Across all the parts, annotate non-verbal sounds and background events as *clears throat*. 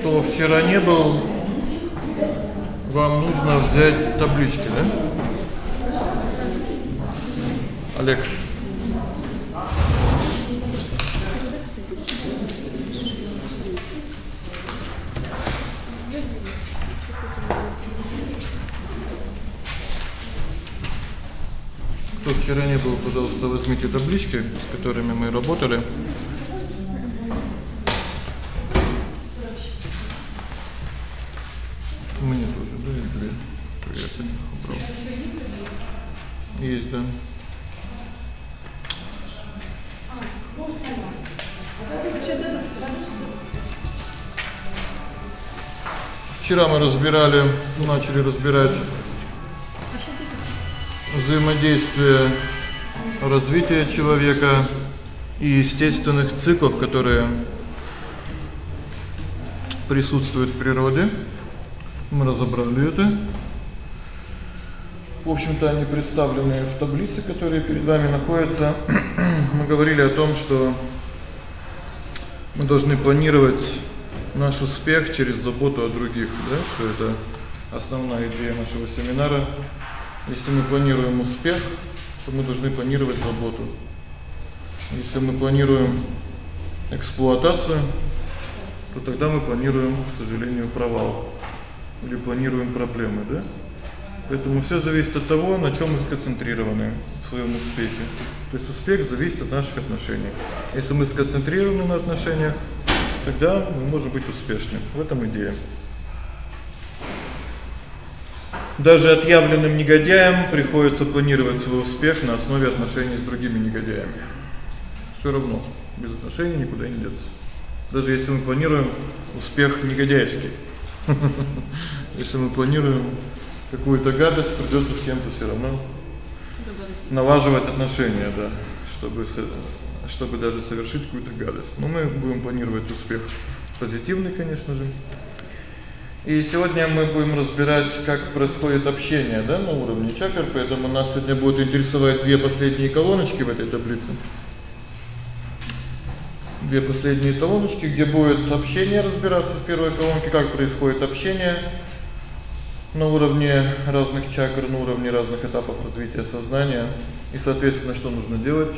Кто вчера не был, вам нужно взять таблички, да? Олег Кто вчера не был, пожалуйста, возьмите таблички, с которыми мы работали. Вчера мы разбирали, начали разбирать взаимодействие развития человека и естественных циклов, которые присутствуют в природе. Мы разобрали это. В общем-то, они представлены в таблице, которая перед вами находится. *clears throat* Мы говорили о том, что мы должны планировать наш успех через заботу о других, да, что это основная идея нашего семинара. Если мы планируем успех, то мы должны планировать заботу. Если мы планируем эксплуатацию, то тогда мы планируем, к сожалению, провал или планируем проблемы, да? Поэтому всё зависит от того, на чём мы сконцентрированы в своём успехе. То есть успех зависит от наших отношений. Если мы сконцентрированы на отношениях, тогда мы можем быть успешны. В этом идея. Даже отъявленным негодяям приходится планировать свой успех на основе отношений с другими негодяями. Всё равно без отношений никуда не деться. Даже если мы планируем успех негодяйский. *laughs* Если мы планируем какую-то гадость, придётся с кем-то всё равно налаживать отношения, да, чтобы чтобы даже совершить какую-то гадость. Но мы будем планировать успех позитивный, конечно же. И сегодня мы будем разбирать, как происходит общение, да, на уровне чакр, поэтому нас сегодня будут интересовать две последние колоночки в этой таблице. Две последние колоночки, где будет общение разбираться в первой колонке, как происходит общение на уровне разных чакр, на уровне разных этапов развития сознания и, соответственно, что нужно делать.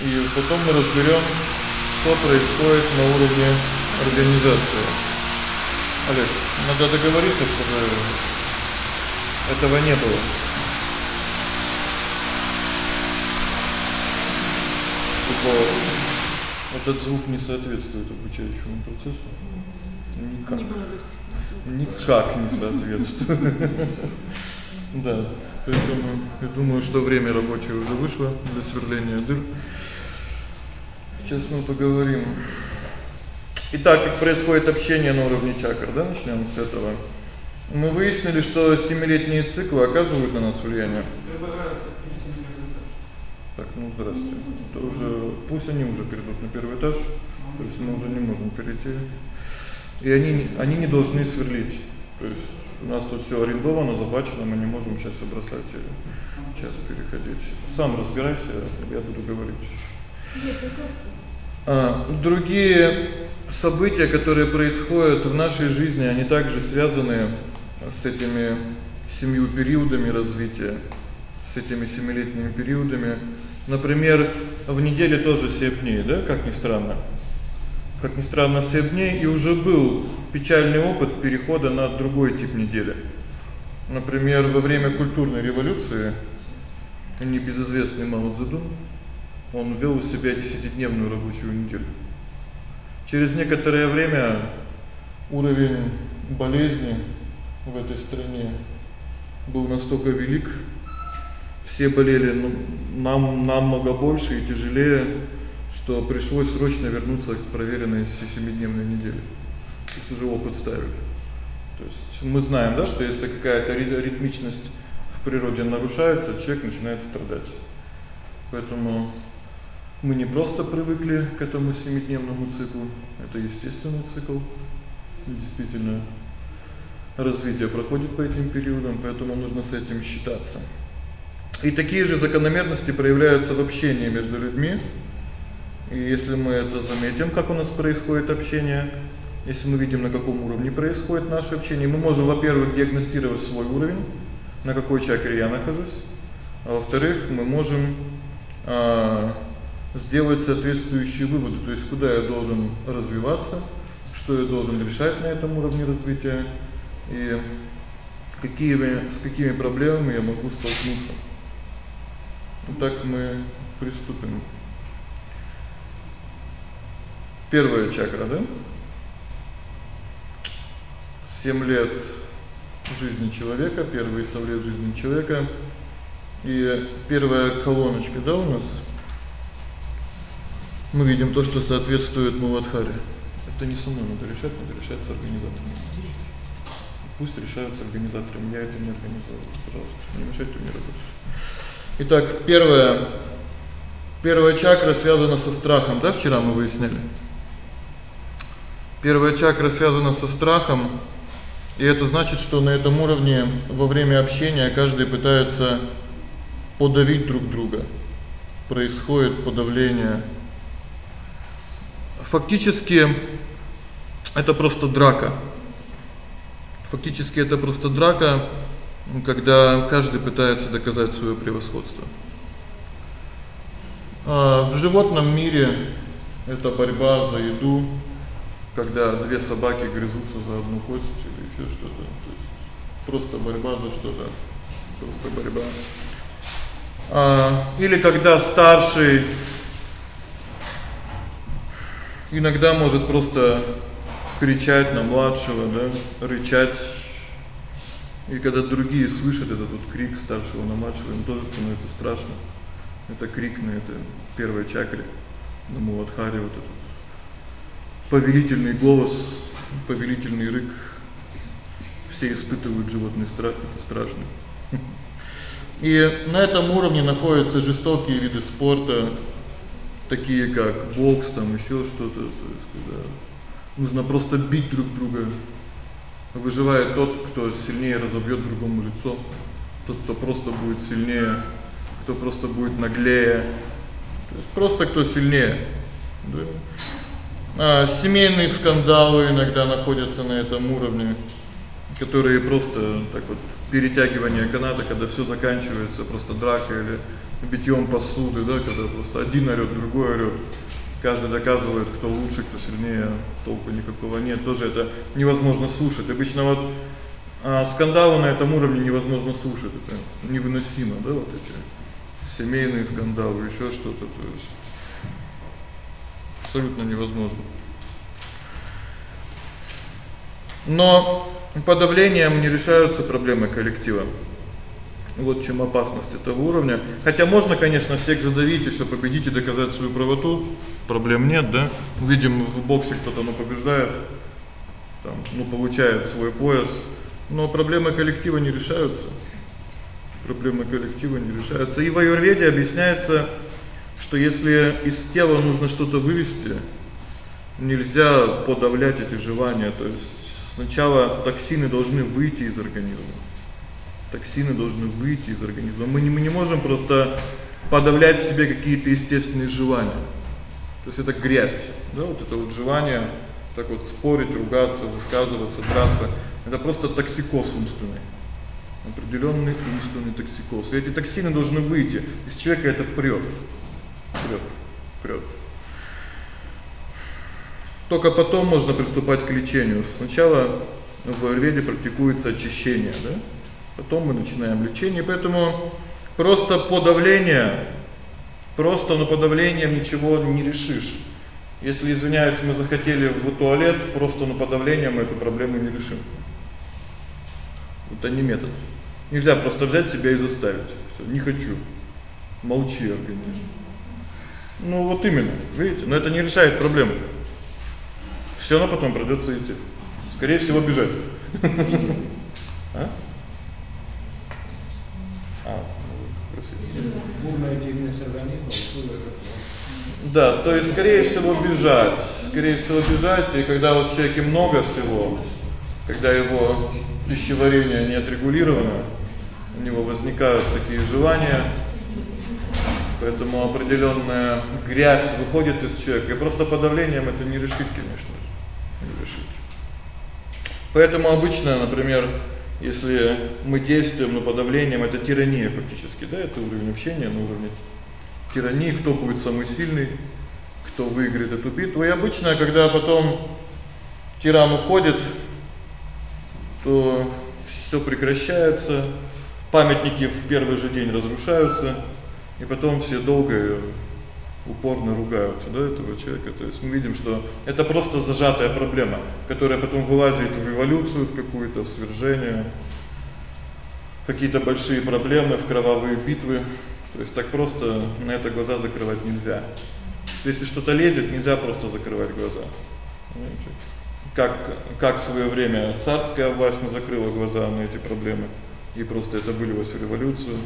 И потом мы разберём, что происходит на уровне организации. Олег, надо договориться, чтобы этого не было. Типа этот звук не соответствует обучающему процессу. Никак. Никак не соответствует. *laughs* Да, поэтому я думаю, что время рабочее уже вышло для сверления дыр. Сейчас мы поговорим Итак, как происходит общение на уровне чакр, да, начнём с этого. Мы выяснили, что семилетние циклы оказывают на нас влияние. Так, ну здравствуйте. Это уже пусть они уже перейдут на первый этаж. То есть мы уже не можем перейти. И они они не должны сверлить. То есть у нас тут всё арендовано, заплачено, мы не можем сейчас бросать сейчас переходить. Сам разбирайся, я буду говорить. А другие события, которые происходят в нашей жизни, они также связаны с этими семью периодами развития, с этими семилетними периодами. Например, в неделе тоже 7 дней, да, как ни странно. Как ни странно, 7 дней и уже был печальный опыт перехода на другой тип недели. Например, во время культурной революции небезызвестный Мао Цзэдун он ввёл у себя десятидневную рабочую неделю. Через некоторое время уровень болезни в этой стране был настолько велик, все болели ну, нам намного больше и тяжелее, что пришлось срочно вернуться к проверенной семидневной неделе. То есть уже опыт ставили. То есть мы знаем, да, что если какая-то ритмичность в природе нарушается, человек начинает страдать. Поэтому мы не просто привыкли к этому семидневному циклу, это естественный цикл. Действительно развитие проходит по этим периодам, поэтому нужно с этим считаться. И такие же закономерности проявляются в общении между людьми. И если мы это заметим, как у нас происходит общение, Если мы видим, на каком уровне происходит наше общение, мы можем, во-первых, диагностировать свой уровень, на какой чакре я нахожусь. А во-вторых, мы можем а сделать соответствующие выводы, то есть куда я должен развиваться, что я должен решать на этом уровне развития и какие с какими проблемами я могу столкнуться. Итак, мы приступим. Первая чакра, да? 7 лет жизни человека, первые 7 лет жизни человека. И первая колоночка, да, у нас мы видим то, что соответствует Муладхаре. Это не со мной надо решать, надо решать с организатором. Пусть решают с организатором, я это не организовал. Пожалуйста, не мешайте мне работать. Итак, первая первая чакра связана со страхом, да, вчера мы выясняли. Первая чакра связана со страхом, и это значит, что на этом уровне во время общения каждый пытается подавить друг друга. Происходит подавление фактически это просто драка. Фактически это просто драка, когда каждый пытается доказать своё превосходство. А в животном мире это борьба за еду, когда две собаки грызутся за одну кость или ещё что-то. То есть просто борьба за что-то. Просто борьба. А или когда старший иногда может просто кричать на младшего, да, рычать. И когда другие слышат этот вот крик старшего на младшего, им тоже становится страшно. Это крик на это первой чакре, на Муладхаре вот этот повелительный голос, повелительный рык. Все испытывают животный страх, это страшно. *laughs* И на этом уровне находятся жестокие виды спорта, такие как бокс, там ещё что-то, то есть когда нужно просто бить друг друга. Выживает тот, кто сильнее разобьёт другому лицо. Тот, кто просто будет сильнее, кто просто будет наглее. То есть просто кто сильнее. Да. А семейные скандалы иногда находятся на этом уровне, которые просто так вот перетягивание каната, когда всё заканчивается просто дракой или битьём посуды, да, когда просто один орёт, другой орёт. Каждый доказывает, кто лучше, кто сильнее, толку никакого нет. Тоже это невозможно слушать. Обычно вот а скандалы на этом уровне невозможно слушать. Это невыносимо, да, вот эти семейные скандалы, ещё что-то, то есть абсолютно невозможно. Но подавлением не решаются проблемы коллектива. Вот в чём опасность этого уровня. Хотя можно, конечно, всех задавить и всё победить и доказать свою правоту. Проблем нет, да? Видим, в боксе кто-то ну побеждает, там, ну получает свой пояс, но проблемы коллектива не решаются. Проблемы коллектива не решаются. И в аюрведе объясняется, что если из тела нужно что-то вывести, нельзя подавлять эти желания, то есть сначала токсины должны выйти из организма токсины должны выйти из организма. Мы не мы не можем просто подавлять в себе какие-то естественные желания. То есть это грязь, да, вот это вот желание так вот спорить, ругаться, высказываться, драться это просто токсикоз умственный. Определённый умственный токсикоз. И эти токсины должны выйти. Из человека это прёт. Прёт. Прёт. Только потом можно приступать к лечению. Сначала в аюрведе практикуется очищение, да? Потом мы начинаем лечение, поэтому просто подавление, просто ну подавлением ничего не решишь. Если, извиняюсь, мы захотели в туалет, просто ну подавлением эту проблему не решим. Это не метод. Нельзя просто взять себя и заставить. Всё, не хочу. Молчи, организм. Ну вот именно, видите? Но это не решает проблему. Всё равно потом придётся идти. Скорее всего, бежать. *laughs* А? Деятельность организма Да, то есть скорее всего бежать, скорее всего бежать, и когда вот в человеке много всего, когда его пищеварение не отрегулировано, у него возникают такие желания, поэтому определённая грязь выходит из человека. И просто подавлением это не решить, конечно. Не решить. Поэтому обычно, например, если мы действуем на подавлением это тирания фактически, да, это уровень общения на уровне тирании, кто будет самый сильный, кто выиграет эту битву. И обычно, когда потом тиран уходит, то всё прекращается, памятники в первый же день разрушаются, и потом все долго упорно ругают, да, этого человека. То есть мы видим, что это просто зажатая проблема, которая потом вылазит в революцию, в какую-то в свержение, какие-то большие проблемы, в кровавые битвы. То есть так просто на это глаза закрывать нельзя. Если что-то лезет, нельзя просто закрывать глаза. Как как в своё время царская власть не закрыла глаза на эти проблемы, и просто это вылилось в революцию.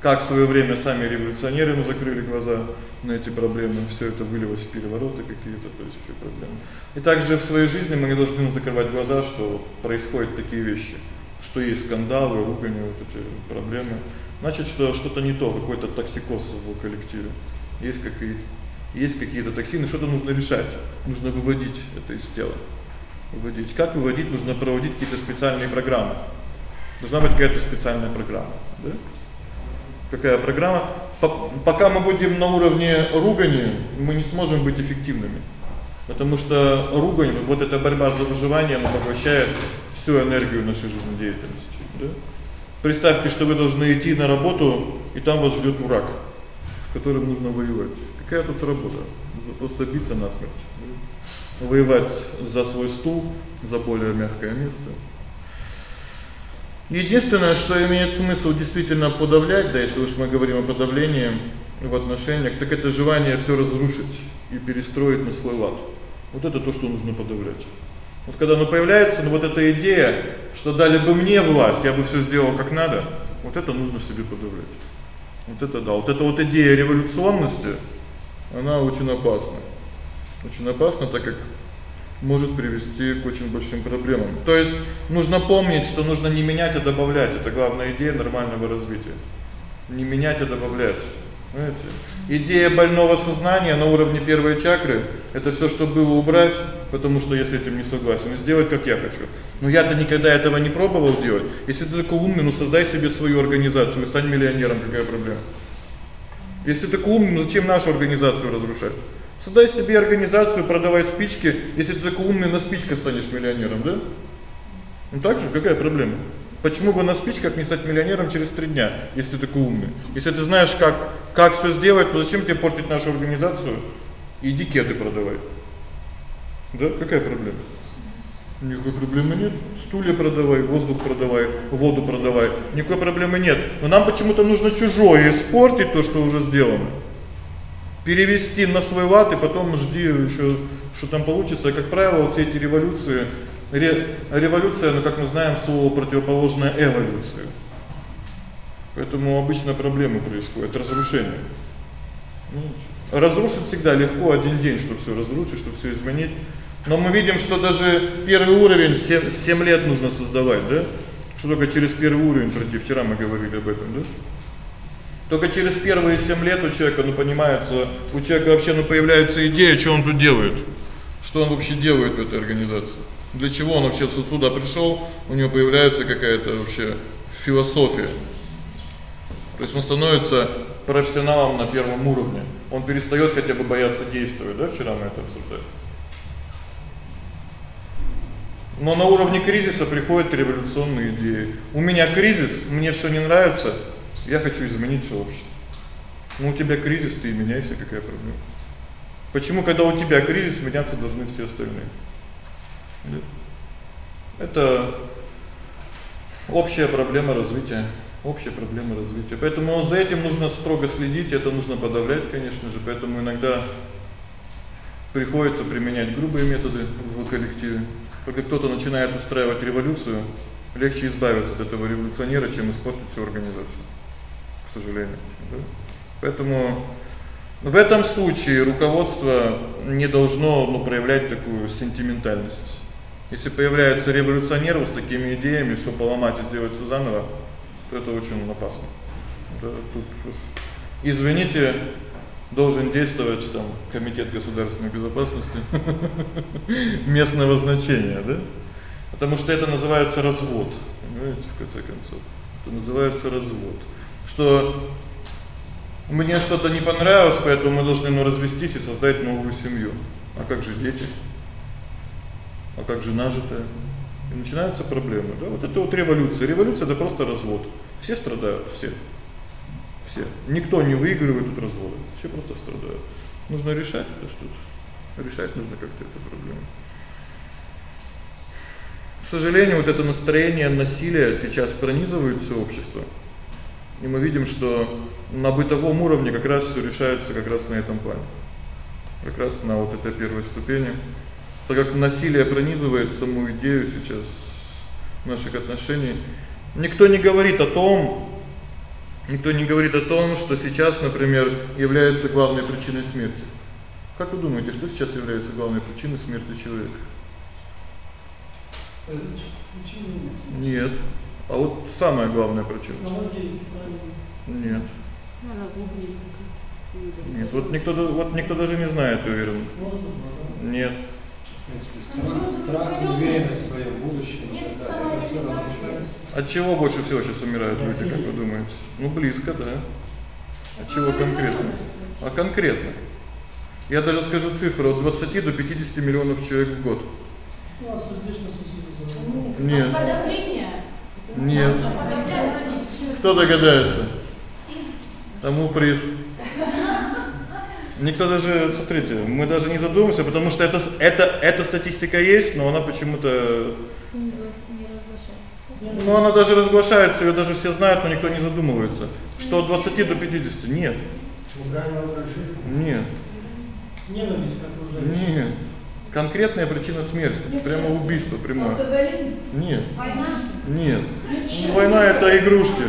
Как в своё время сами революционеры мы закрыли глаза на эти проблемы, всё это вылилось в перевороты какие-то, то есть ещё проблемы. И также в своей жизни мы не должны закрывать глаза, что происходят такие вещи, что есть скандалы, ругань, вот эти проблемы. Значит, что что-то не то, какой-то токсикоз в коллективе. Есть какие-то есть какие-то токсины, что-то нужно решать. Нужно выводить это из тела. Выводить. Как выводить? Нужно проводить какие-то специальные программы. Должна быть какая-то специальная программа, да? Какая программа? Пока мы будем на уровне ругани, мы не сможем быть эффективными. Потому что ругань, вот эта борьба за выживание, она поглощает всю энергию нашей жизнедеятельности, да? Представьте, что вы должны идти на работу, и там вас ждёт враг, с которым нужно воевать. Какая тут работа? Нужно просто биться насмерть. Воевать за свой стул, за более мягкое место. Единственное, что имеет смысл действительно подавлять, да, если уж мы говорим о подавлении в отношениях, так это желание всё разрушить и перестроить на свой лад. Вот это то, что нужно подавлять. Вот когда оно появляется, ну вот эта идея, что дали бы мне власть, я бы всё сделал как надо, вот это нужно себе подавлять. Вот это да, вот эта вот идея революционности, она очень опасна. Очень опасна, так как может привести к очень большим проблемам. То есть нужно помнить, что нужно не менять, а добавлять. Это главная идея нормального развития. Не менять, а добавлять. Знаете? Идея больного сознания на уровне первой чакры это всё, что было убрать, потому что я с этим не согласен, и сделать как я хочу. Но я-то никогда этого не пробовал делать. Если ты такой умный, ну создай себе свою организацию и стань миллионером, какая проблема? Если ты такой умный, ну зачем нашу организацию разрушать? Создай себе организацию, продавай спички. Если ты такой умный, на спичках станешь миллионером, да? Ну так же, какая проблема? Почему бы на спичках не стать миллионером через 3 дня, если ты такой умный? Если ты знаешь, как как всё сделать, то зачем тебе портить нашу организацию? Иди кеды продавай. Да, какая проблема? Никакой проблемы нет. Стулья продавай, воздух продавай, воду продавай. Никакой проблемы нет. Но нам почему-то нужно чужое испортить то, что уже сделано перевести на свой лад и потом жди ещё, что там получится. И как правило, все эти революции ре, революция, ну как мы знаем, слово противоположное эволюции. Поэтому обычно проблемы происходят, разрушение. Ну, разрушить всегда легко один день, чтобы всё разрушить, чтобы всё изменить. Но мы видим, что даже первый уровень 7 7 лет нужно создавать, да? Что только через первый уровень пройти. Вчера мы говорили об этом, да? Только через первые 7 лет у человека, ну, понимается, у человека вообще ну появляется идея, что он тут делает. Что он вообще делает в этой организации? Для чего он вообще сюда пришёл? У него появляется какая-то вообще философия. То есть он становится профессионалом на первом уровне. Он перестаёт хотя бы бояться действовать, да? Вчера мы это обсуждали. Но на уровне кризиса приходят революционные идеи. У меня кризис, мне всё не нравится, я хочу изменить всё общество. Ну у тебя кризис, ты и меняйся, какая проблема? Почему когда у тебя кризис, меняться должны все остальные? Да? Это общая проблема развития, общая проблема развития. Поэтому за этим нужно строго следить, это нужно подавлять, конечно же. Поэтому иногда приходится применять грубые методы в коллективе. Когда кто-то начинает устраивать революцию, легче избавиться от этого революционера, чем испортить всю организацию к сожалению, да? Поэтому в этом случае руководство не должно, ну, проявлять такую сентиментальность. Если появляется революционер с такими идеями, всё поломать и сделать всё заново, то это очень опасно. Да, тут уж извините, должен действовать там комитет государственной безопасности *laughs* местного значения, да? Потому что это называется развод. Понимаете, в конце концов. Это называется развод. Что мне что-то не понравилось, поэтому мы должны ну развестись и создать новую семью. А как же дети? А как же нажитое? И начинаются проблемы, да? Вот это вот революция. Революция это просто развод. Все страдают, все. Все. Никто не выигрывает тут развода. Все просто страдают. Нужно решать это что-то. Решать нужно как-то эту проблему. К сожалению, вот это настроение насилия сейчас пронизывает всё общество. И мы видим, что на бытовом уровне как раз всё решается как раз на этом плане. Как раз на вот этой первой ступени. Так как насилие пронизывает саму идею сейчас наших отношений, никто не говорит о том, никто не говорит о том, что сейчас, например, является главной причиной смерти. Как вы думаете, что сейчас является главной причиной смерти человека? Нет. А вот самая главная причина. Нет. Нет, вот никто вот никто даже не знает, уверен. Нет. Страх, неуверенность в своем будущем. От чего больше всего сейчас умирают люди, как вы думаете? Ну близко, да. От чего конкретно? А конкретно? Я даже скажу цифру от 20 до 50 миллионов человек в год. Ну, а сердечно-сосудистая Нет. Нет. Кто догадается? Тому приз. Никто даже, смотрите, мы даже не задумываемся, потому что это это эта статистика есть, но она почему-то Ну она даже разглашается, её даже все знают, но никто не задумывается, что от 20 до 50 нет. Нет. Ненависть как уже. Нет. Конкретная причина смерти, прямо убийство прямое. Алкоголизм? Нет. Война? Нет. Ну, война это игрушки.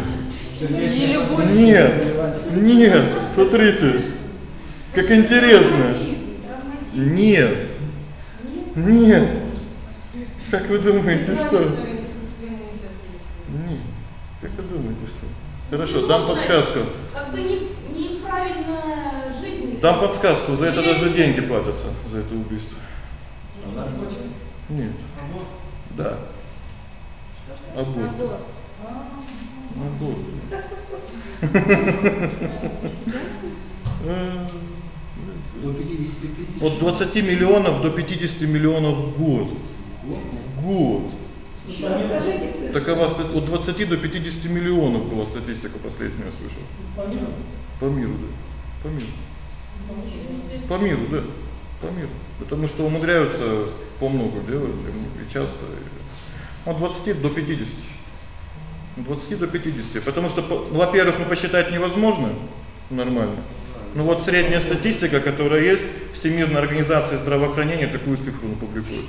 Нет. Нет. Смотрите. Как интересно. Нет. Нет. Как вы думаете, что? Нет. Как вы думаете, что? Хорошо, дам подсказку. Как бы не неправильно жизнь. Дам подсказку, за это даже деньги платятся за это убийство. Нет. Да. Аборт. Аборт. До 50 тысяч. От 20 миллионов до 50 миллионов в год. В год. Такова стат- от 20 до 50 миллионов была статистика последняя, я слышал. По миру, да. По миру. По миру, да. По миру. Потому что умудряются по много делать и часто. От 20 до 50. От 20 до 50. Потому что, ну, во-первых, ну посчитать невозможно нормально. Ну вот средняя статистика, которая есть, Всемирная организация здравоохранения такую цифру ну, публикует.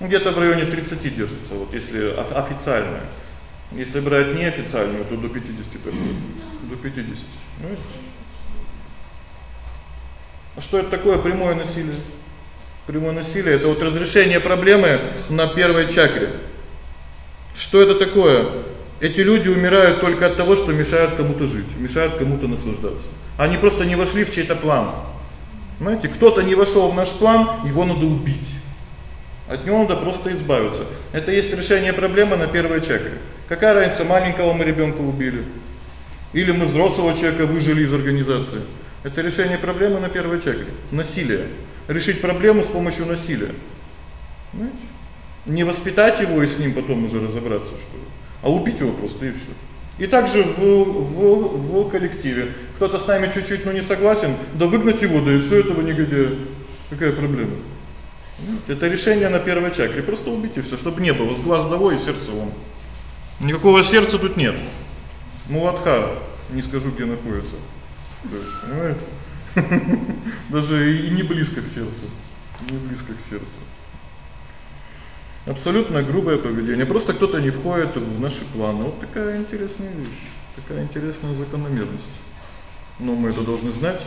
Ну где-то в районе 30 держится, вот если оф- официальная. Если брать неофициальную, то до 50 доходит. До 50. Понимаете? А что это такое прямое насилие? Прямое насилие это вот разрешение проблемы на первой чакре. Что это такое? Эти люди умирают только от того, что мешают кому-то жить, мешают кому-то наслаждаться. Они просто не вошли в чей-то план. Знаете, кто-то не вошел в наш план, его надо убить. От него надо просто избавиться. Это есть решение проблемы на первой чакре. Какая разница, маленького мы ребёнка убили или мы взрослого человека выжили из организации? Это решение проблемы на первой чакре. Насилие. Решить проблему с помощью насилия. Понимаете? Не воспитать его и с ним потом уже разобраться, что а убить его просто и всё. И также в в в коллективе. Кто-то с нами чуть-чуть, ну, не согласен, да выгнать его, да и всё этого негодяя. Какая проблема? Это решение на первой чакре. Просто убить и всё, чтобы не было с глаз долой и сердца вон. Никакого сердца тут нет. Муладхара, не скажу, где находится. То есть, понимаете? *laughs* Даже и не близко к сердцу. Не близко к сердцу. Абсолютно грубое поведение. Просто кто-то не входит в наши планы. Вот такая интересная вещь, такая интересная закономерность. Но мы это должны знать.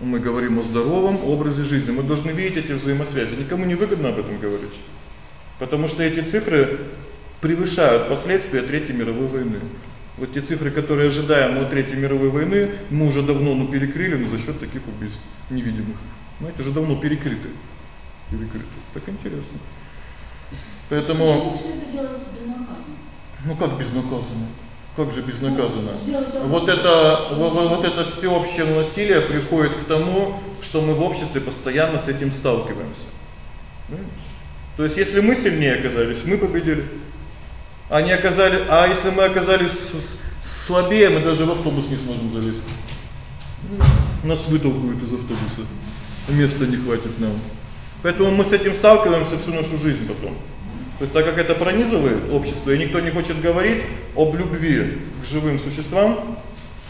Мы говорим о здоровом образе жизни. Мы должны видеть эти взаимосвязи. Никому не выгодно об этом говорить. Потому что эти цифры превышают последствия Третьей мировой войны. Вот те цифры, которые ожидаем от Третьей мировой войны, мы уже давно ну перекрыли ну, за счёт таких убийств невидимых. Знаете, уже давно перекрыты. Перекрыты. Так интересно. Поэтому Почему все это делается безнаказанно? ну как безнаказанно? Как же безнаказанно? Ну, Вот это вот, вот это всеобщее насилие приходит к тому, что мы в обществе постоянно с этим сталкиваемся. Понимаешь? То есть если мы сильнее оказались, мы победили. Они оказали, а если мы оказались слабее, мы даже в автобус не сможем залезть. Нас вытолкают из автобуса. Места не хватит нам. Поэтому мы с этим сталкиваемся всю нашу жизнь потом. То есть так как это пронизывает общество, и никто не хочет говорить об любви к живым существам,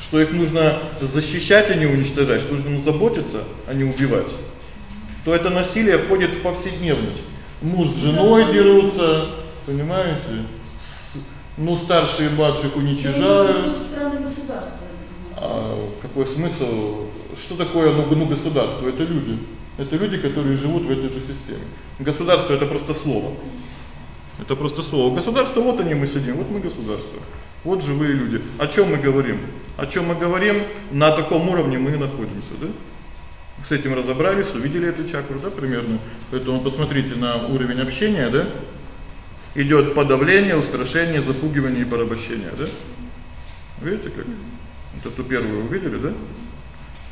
что их нужно защищать, а не уничтожать, что нужно заботиться, а не убивать. То это насилие входит в повседневность. Муж с женой дерутся, понимаете? Ну старшие младших уничижают. Стороны государства. А какой смысл? Что такое ну, ну государство? Это люди. Это люди, которые живут в этой же системе. Государство это просто слово. Это просто слово. Государство вот они мы сидим, вот мы государство. Вот живые люди. О чём мы говорим? О чём мы говорим? На каком уровне мы находимся, да? С этим разобрались, увидели эту чакру, да, примерно. Поэтому посмотрите на уровень общения, да? Идёт подавление, устрашение, запугивание и порабощение, да? Видите как? Вот эту первую увидели, да?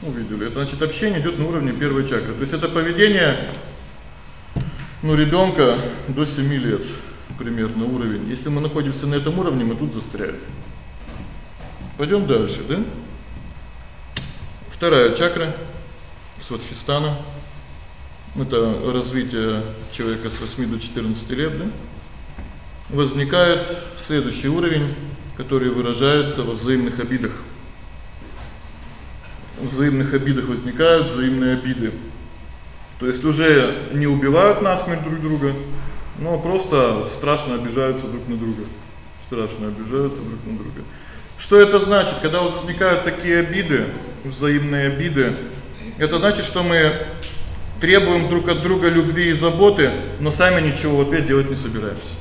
Увидели. Это значит общение идёт на уровне первой чакры. То есть это поведение ну ребёнка до 7 лет примерно уровень. Если мы находимся на этом уровне, мы тут застряли. Пойдём дальше, да? Вторая чакра Свадхистана. Это развитие человека с 8 до 14 лет, да? Возникает следующий уровень, который выражается во взаимных обидах. В взаимных обидах возникают взаимные обиды. То есть уже не убивают насмерть друг друга, но просто страшно обижаются друг на друга. Страшно обижаются друг на друга. Что это значит? Когда возникают такие обиды, взаимные обиды, это значит, что мы требуем друг от друга любви и заботы, но сами ничего в ответ делать не собираемся.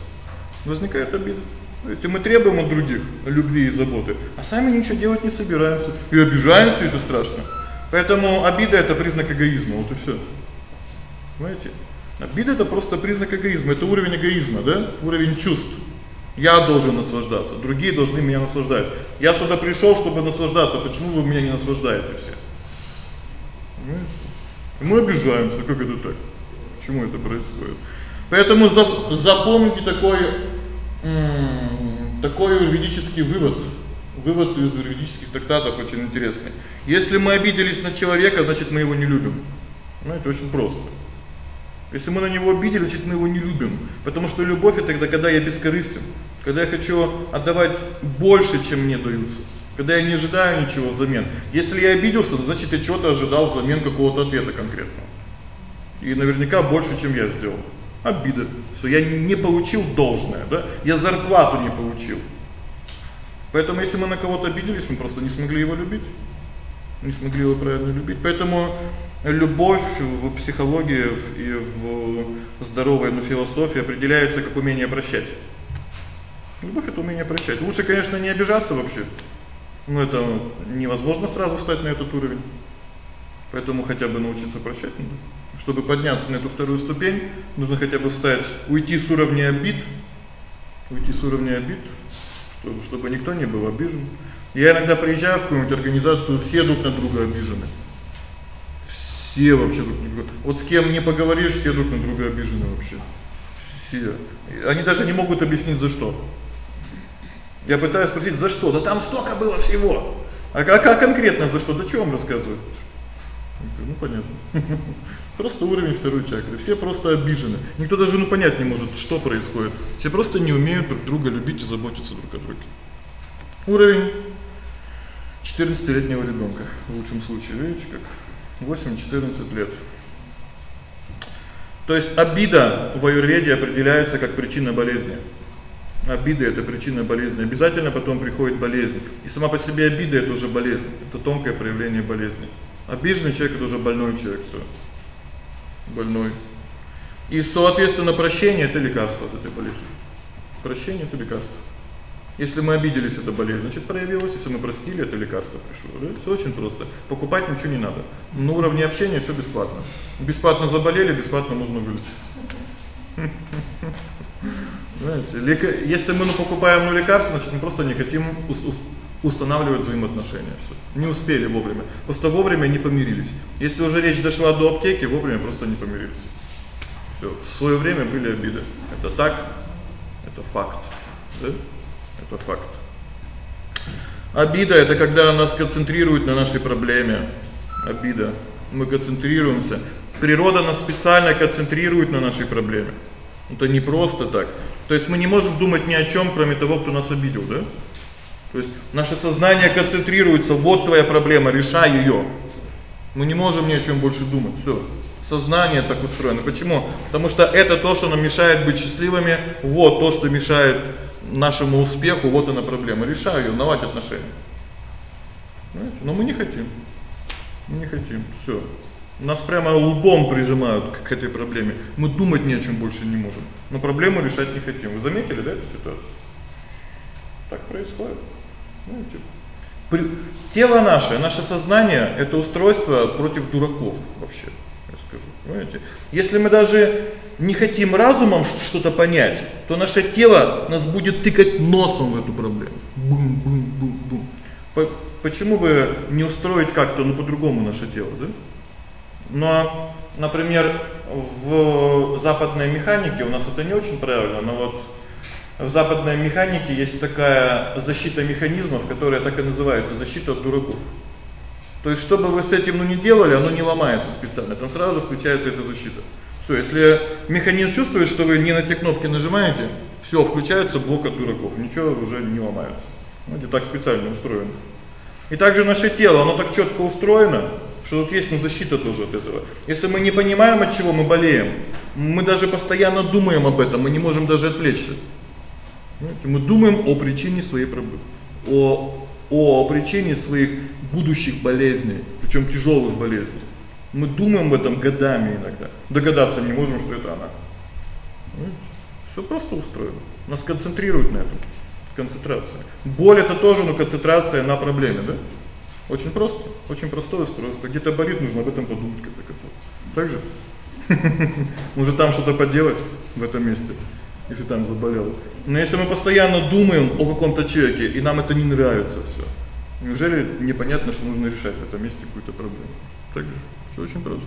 Возникает обида. Ведь мы требуем от других любви и заботы, а сами ничего делать не собираемся. И обижаемся еще страшно. Поэтому обида это признак эгоизма, вот и всё. Понимаете? Обида это просто признак эгоизма, это уровень эгоизма, да? Уровень чувств. Я должен наслаждаться, другие должны меня наслаждать. Я сюда пришёл, чтобы наслаждаться. Почему вы меня не наслаждаете все? Понимаете? Мы обижаемся, как это так? Почему это происходит? Поэтому запомните такой такой юридический вывод. Вывод из юридических трактатов очень интересный. Если мы обиделись на человека, значит, мы его не любим. Ну это очень просто. Если мы на него обиделись, значит, мы его не любим, потому что любовь это тогда, когда я бескорыстен, когда я хочу отдавать больше, чем мне даются. Когда я не ожидаю ничего взамен. Если я обиделся, значит, я чего-то ожидал взамен какого-то ответа конкретного. И наверняка больше, чем я сделал. Обида. Что я не получил должное, да? Я зарплату не получил. Поэтому если мы на кого-то обиделись, мы просто не смогли его любить. Не смогли его правильно любить. Поэтому любовь в психологии и в здоровой ну, философии определяется как умение прощать. Любовь это умение прощать. Лучше, конечно, не обижаться вообще. Но это невозможно сразу встать на этот уровень. Поэтому хотя бы научиться прощать надо. Чтобы подняться на эту вторую ступень, нужно хотя бы встать, уйти с уровня обид, уйти с уровня обид, чтобы чтобы никто не был обижен. Я иногда приезжаю в какую-нибудь организацию, все друг на друга обижены. Все вообще друг на друга. Вот с кем не поговоришь, все друг на друга обижены вообще. Все. Они даже не могут объяснить за что. Я пытаюсь спросить, за что? Да там столько было всего. А как, как конкретно за что? Да что вам рассказывают? Ну понятно. *laughs* Просто уровень второй чакры. Все просто обижены. Никто даже ну понять не может, что происходит. Все просто не умеют друг друга любить и заботиться друг о друге. Уровень 14-летнего ребёнка в лучшем случае, видите, как 8-14 лет. То есть обида в аюрведе определяется как причина болезни. Обида это причина болезни. Обязательно потом приходит болезнь. И сама по себе обида это уже болезнь. Это тонкое проявление болезни. Обиженный человек это уже больной человек всё. Больной. И соответственно прощение это лекарство от этой болезни. Прощение это лекарство. Если мы обиделись, это болезнь, значит, проявилась, если мы простили, это лекарство пришло, да? Всё очень просто. Покупать ничего не надо. На уровне общения всё бесплатно. Бесплатно заболели, бесплатно можно вылечиться. *laughs* Знаете, если мы ну покупаем ну лекарство, значит, мы просто не хотим устанавливать взаимоотношения всё. Не успели вовремя. Просто вовремя не помирились. Если уже речь дошла до аптеки, вовремя просто не помирились. Всё, в своё время были обиды. Это так, это факт. Да? Это факт. Обида это когда нас концентрирует на нашей проблеме. Обида. Мы концентрируемся. Природа нас специально концентрирует на нашей проблеме. Это не просто так. То есть мы не можем думать ни о чём, кроме того, кто нас обидел, да? То есть наше сознание концентрируется: вот твоя проблема, решай её. Мы не можем ни о чём больше думать. Всё. Сознание так устроено. Почему? Потому что это то, что нам мешает быть счастливыми. Вот то, что мешает нашему успеху, вот она проблема. Решай её, наладь отношения. Понимаете? Но мы не хотим. Мы не хотим. Всё. Нас прямо лбом прижимают к этой проблеме. Мы думать ни о чём больше не можем. Но проблему решать не хотим. Вы заметили, да, эту ситуацию? Так происходит. Знаете, при... тело наше, наше сознание это устройство против дураков вообще, я скажу. Понимаете? Если мы даже не хотим разумом что-то понять, то наше тело нас будет тыкать носом в эту проблему. Бум бум бум бум. Почему бы не устроить как-то ну по-другому наше тело, да? Но, например, в западной механике у нас это не очень правильно, но вот в западной механике есть такая защита механизмов, которая так и называется защита от дураков. То есть что бы вы с этим ну не делали, оно не ломается специально. Там сразу же включается эта защита. Всё, если механизм чувствует, что вы не на те кнопки нажимаете, всё, включается блок от дураков. Ничего уже не ломается. Ну, это так специально устроено. И также наше тело, оно так чётко устроено, что тут есть ну защита тоже от этого. Если мы не понимаем, от чего мы болеем, мы даже постоянно думаем об этом, мы не можем даже отвлечься. Знаете, мы думаем о причине своей проблемы, о о причине своих будущих болезней, причём тяжёлых болезней. Мы думаем об этом годами иногда. Догадаться не можем, что это она. Всё просто устроено. Нас концентрируют на этом. Концентрация. Боль это тоже, но концентрация на проблеме, да? Очень просто, очень простое устройство. Где-то болит, нужно об этом подумать как-то. Так же? *laughs* Может там что-то поделать в этом месте если там заболел. Но если мы постоянно думаем о каком-то человеке, и нам это не нравится всё. Неужели непонятно, что нужно решать в этом месте какую-то проблему? Так же, всё очень просто.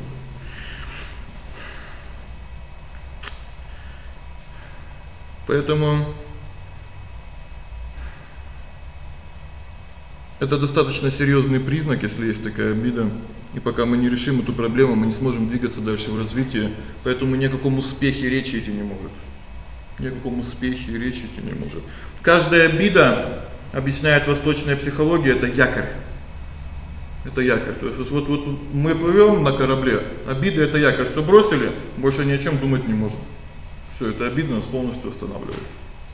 Поэтому это достаточно серьёзный признак, если есть такая обида. И пока мы не решим эту проблему, мы не сможем двигаться дальше в развитии. Поэтому ни о каком успехе речи идти не может ни о каком успехе речи идти не может. Каждая обида, объясняет восточная психология, это якорь. Это якорь. То есть вот вот мы плывём на корабле, обида это якорь. Всё бросили, больше ни о чём думать не можем. Всё, это обида нас полностью останавливает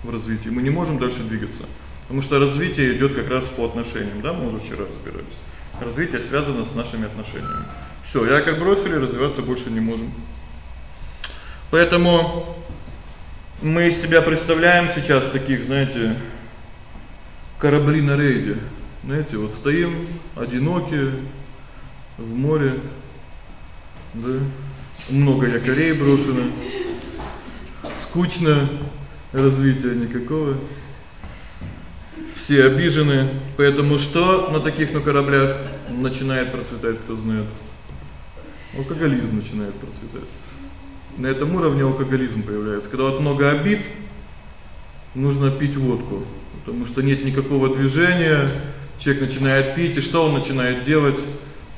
в развитии. Мы не можем дальше двигаться. Потому что развитие идёт как раз по отношениям, да, мы уже вчера разбирались. Развитие связано с нашими отношениями. Всё, якорь бросили, развиваться больше не можем. Поэтому мы из себя представляем сейчас таких, знаете, корабли на рейде. Знаете, вот стоим одинокие в море. Да? Много якорей брошено. Скучно, развития никакого. Все обижены. Поэтому что на таких на кораблях начинает процветать, кто знает? Алкоголизм начинает процветать на этом уровне алкоголизм появляется. Когда вот много обид, нужно пить водку, потому что нет никакого движения, человек начинает пить, и что он начинает делать?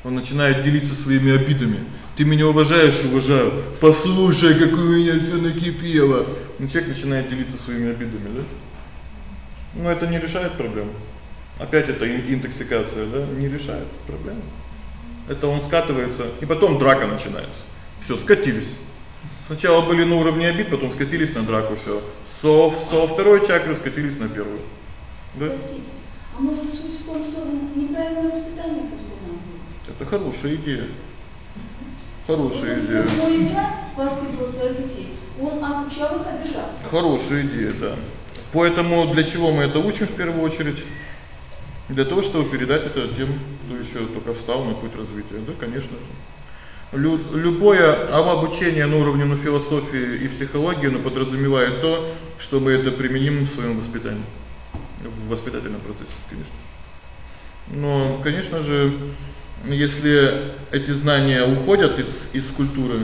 Он начинает делиться своими обидами. Ты меня уважаешь, уважаю. Послушай, как у меня всё накипело. И человек начинает делиться своими обидами, да? Но это не решает проблему. Опять это интоксикация, да? Не решает проблему. Это он скатывается, и потом драка начинается. Всё, скатились. Сначала были на уровне обид, потом скатились на драку всё. Со со второй чакры скатились на первую. Да? Простите. А может суть в том, что неправильное воспитание просто у нас было? Это хорошая идея. Хорошая идея. Мой зять воспитывал своих детей. Он обучал их обижаться. Хорошая идея, да. Поэтому для чего мы это учим в первую очередь? Для того, чтобы передать это тем, кто ещё только встал на путь развития, да, конечно. Лю любое обучение на уровне ну философии и психологии, оно подразумевает то, чтобы это применимо в своём воспитании. В воспитательном процессе, конечно. Но, конечно же, если эти знания уходят из из культуры,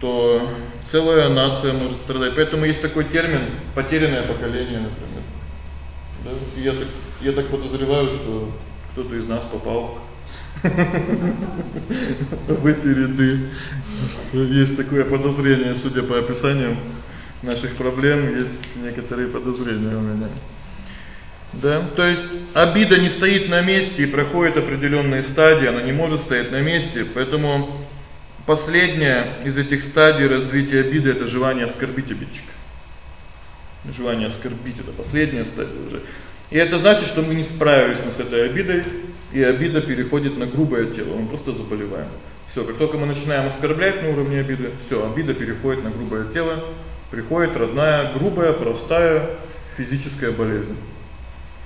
то целая нация может страдать. Поэтому есть такой термин потерянное поколение, например. Да? Я так я так подозреваю, что кто-то из нас попал в эти ряды. Есть такое подозрение, судя по описаниям наших проблем, есть некоторые подозрения у меня. Да? То есть обида не стоит на месте и проходит определённые стадии, она не может стоять на месте, поэтому последняя из этих стадий развития обиды это желание оскорбить обидчика. Желание оскорбить это последняя стадия уже. И это значит, что мы не справились с этой обидой, и обида переходит на грубое тело. Мы просто заболеваем. Всё, как только мы начинаем оскорблять на уровне обиды, всё, обида переходит на грубое тело, приходит родная, грубая, простая физическая болезнь.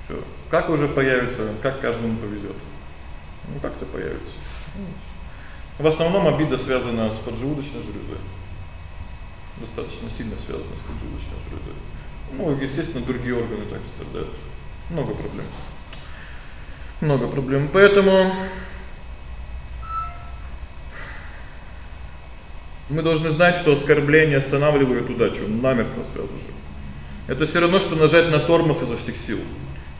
Всё. Как уже появится, как каждому повезёт. Ну как-то появится. В основном обида связана с поджелудочной железой. Достаточно сильно связана с поджелудочной железой. Ну, естественно, другие органы также страдают. Много проблем. Много проблем. Поэтому мы должны знать, что оскорбление останавливает удачу намертво сразу же. Это всё равно что нажать на тормоз изо всех сил.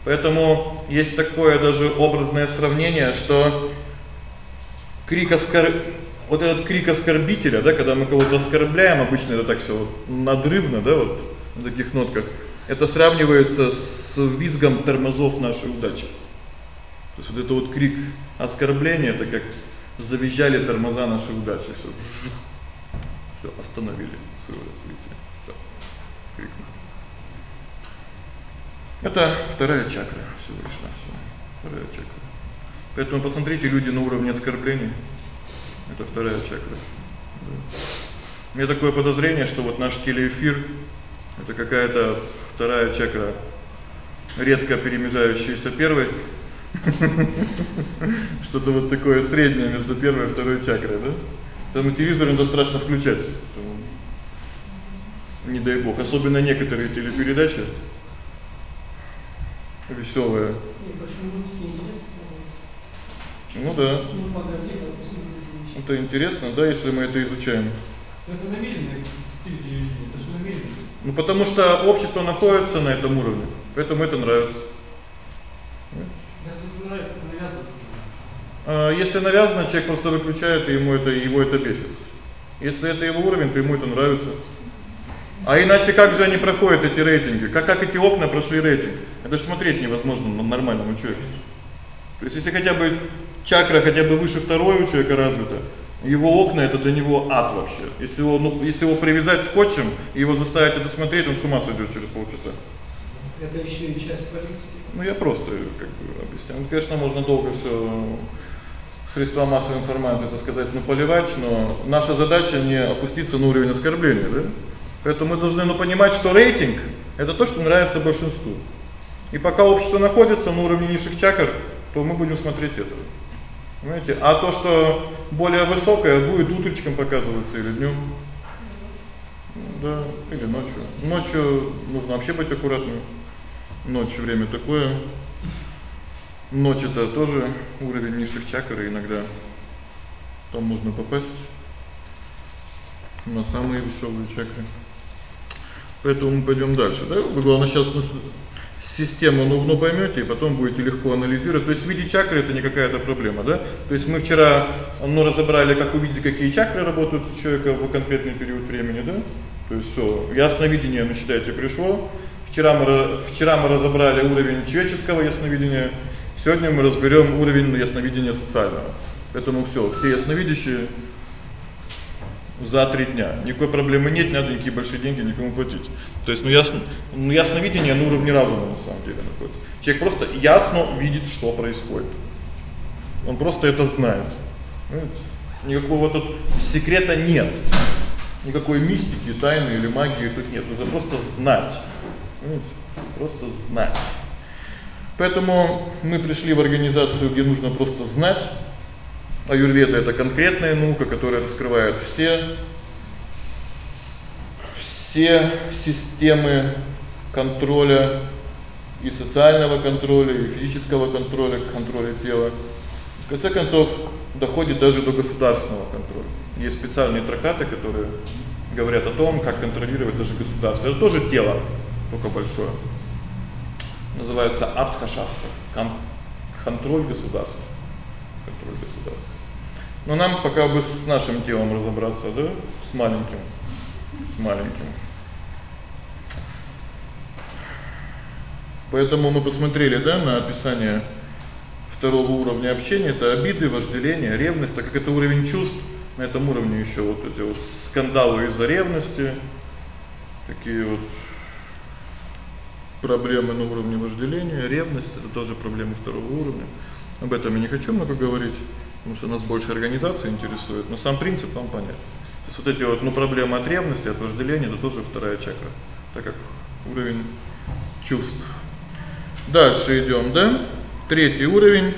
Поэтому есть такое даже образное сравнение, что крик оскор вот этот крик оскорбителя, да, когда мы кого-то оскорбляем, обычно это так всё вот надрывно, да, вот на таких нотках. Это сравнивается с визгом тормозов нашей удачи. То есть вот это вот крик оскорбления это как завизжали тормоза нашей удачи, всё. Всё, остановили своё развитие. Всё. Крикнули. Это вторая чакра всего лишь навсего. Вторая чакра. Поэтому посмотрите, люди на уровне оскорблений это вторая чакра. Да. У меня такое подозрение, что вот наш телеэфир это какая-то вторая чакра, редко перемежающаяся первой. *laughs* Что-то вот такое среднее между первой и второй чакрой, да? Там телевизор иногда страшно включать. Не дай бог, особенно некоторые телепередачи весёлые. Не, почему мультики интересно Ну да. Ну, Это интересно, да, если мы это изучаем. Это намеренный стиль телевидения, это же намеренно. Ну потому что общество находится на этом уровне, поэтому это нравится. Навязано. А если навязано, человек просто выключает, и ему это его это бесит. Если это его уровень, то ему это нравится. А иначе как же они проходят эти рейтинги? Как как эти окна прошли рейтинг? Это ж смотреть невозможно нормальному человеку. То есть если хотя бы чакра хотя бы выше второй у человека развита, его окна это для него ад вообще. Если его, ну, если его привязать скотчем и его заставить это смотреть, он с ума сойдёт через полчаса. Это ещё и часть политики. Ну я просто как бы объясняю. Ну, конечно, можно долго всё средства массовой информации, это сказать, ну поливать, но наша задача не опуститься на уровень оскорбления, да? Поэтому мы должны ну понимать, что рейтинг это то, что нравится большинству. И пока общество находится на уровне низших чакр, то мы будем смотреть это. Понимаете? А то, что более высокое будет утречком показываться или днём. Да, или ночью. Ночью нужно вообще быть аккуратным. Ночь время такое. Ночь это тоже уровень низших чакр, и иногда там можно попасть на самые весёлые чакры. Поэтому мы пойдём дальше, да? Вы главное сейчас ну, систему ну, ну поймёте, и потом будете легко анализировать. То есть видеть чакры это не какая-то проблема, да? То есть мы вчера ну разобрали, как увидеть, какие чакры работают у человека в конкретный период времени, да? То есть всё, ясновидение, ну считайте, пришло. Вчера мы вчера мы разобрали уровень человеческого ясновидения. Сегодня мы разберём уровень ясновидения социального. Поэтому всё, все ясновидящие за 3 дня. Никакой проблемы нет, не надо никакие большие деньги никому платить. То есть, ну ясно, ну ясновидение на уровне разума на самом деле находится. Человек просто ясно видит, что происходит. Он просто это знает. Понимаете? Никакого тут секрета нет. Никакой мистики, тайны или магии тут нет. Нужно просто знать. Понимаете? Просто знать. Поэтому мы пришли в организацию, где нужно просто знать Аюрведа это конкретная наука, которая раскрывает все все системы контроля и социального контроля, и физического контроля, контроля тела. В конце концов, доходит даже до государственного контроля. Есть специальные трактаты, которые говорят о том, как контролировать даже государство. Это тоже тело, только большое. Называется Артхашастра. Контроль государства. Контроль государства. Но нам пока бы с нашим телом разобраться, да, с маленьким, с маленьким. Поэтому мы посмотрели, да, на описание второго уровня общения это обиды, вожделение, ревность, так как это уровень чувств, на этом уровне ещё вот эти вот скандалы из-за ревности, такие вот проблемы на уровне вожделения, ревность это тоже проблемы второго уровня. Об этом я не хочу много говорить, потому что нас больше организация интересует, но сам принцип вам понятен. То есть вот эти вот, ну, проблемы от ревности, от вожделения это тоже вторая чакра, так как уровень чувств. Дальше идём, да? Третий уровень